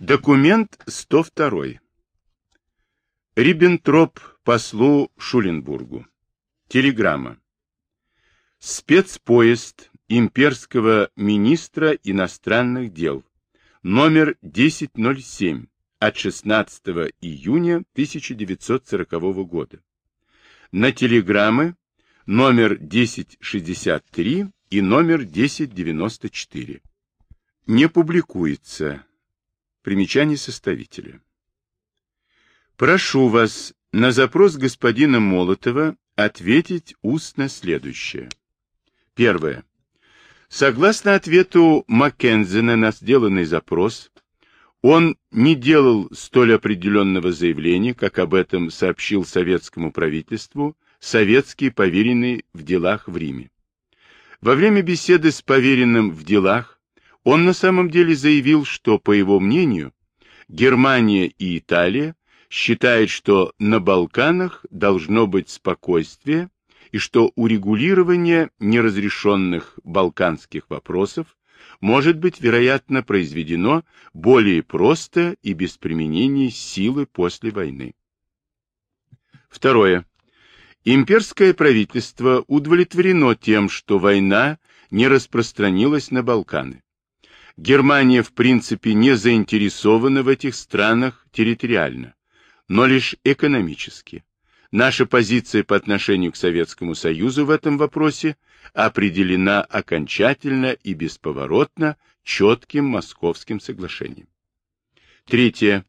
Документ 102. Риббентроп послу Шуленбургу. Телеграмма. Спецпоезд имперского министра иностранных дел номер 1007 от 16 июня 1940 года. На телеграммы номер 1063 и номер 1094. Не публикуется. Примечание составителя. Прошу вас на запрос господина Молотова ответить устно следующее. Первое. Согласно ответу Маккензена на сделанный запрос, он не делал столь определенного заявления, как об этом сообщил советскому правительству советский поверенный в делах в Риме. Во время беседы с поверенным в делах он на самом деле заявил, что, по его мнению, Германия и Италия считают, что на Балканах должно быть спокойствие и что урегулирование неразрешенных балканских вопросов может быть, вероятно, произведено более просто и без применения силы после войны. Второе. Имперское правительство удовлетворено тем, что война не распространилась на Балканы. Германия, в принципе, не заинтересована в этих странах территориально, но лишь экономически. Наша позиция по отношению к Советскому Союзу в этом вопросе определена окончательно и бесповоротно четким Московским соглашением. Третье.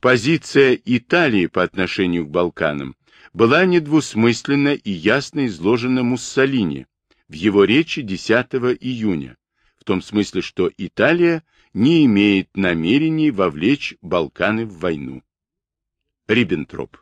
Позиция Италии по отношению к Балканам была недвусмысленно и ясно изложена Муссолини в его речи 10 июня, в том смысле, что Италия не имеет намерений вовлечь Балканы в войну. Риббентроп